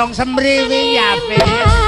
Yong semriwi ya pe.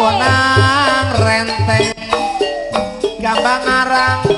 Ponang renteng gambang arang